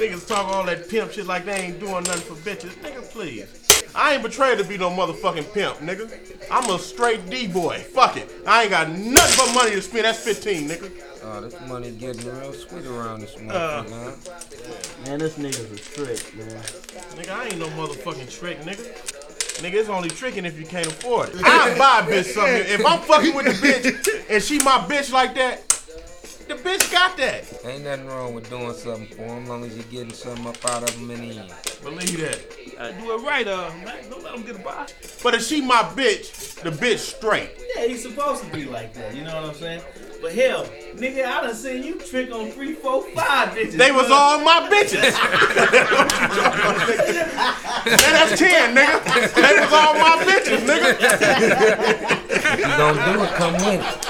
Niggas talk all that pimp shit like they ain't doing nothing for bitches. Nigga, please. I ain't betrayed to be no motherfucking pimp, nigga. I'm a straight D boy. Fuck it. I ain't got nothing but money to spend. That's 15, nigga. Oh, this money getting real sweet around this Uh. motherfucker, huh? Man, this nigga's a trick, man. Nigga, I ain't no motherfucking trick, nigga. Nigga, it's only tricking if you can't afford it. I buy a bitch something. If I'm fucking with the bitch and she my bitch like that, the bitch got that. Ain't nothing wrong with doing something for him, long as you're getting something up out of him in the end. Believe that. I do it right, uh, man. Don't let him get a buy. But if she my bitch, the bitch straight. Yeah, he's supposed to be like that. You know what I'm saying? But hell, nigga, I done seen you trick on three, four, five bitches. They was all my bitches. Man, that's 10, nigga. They was all my bitches, nigga. If you gonna do it, come with it.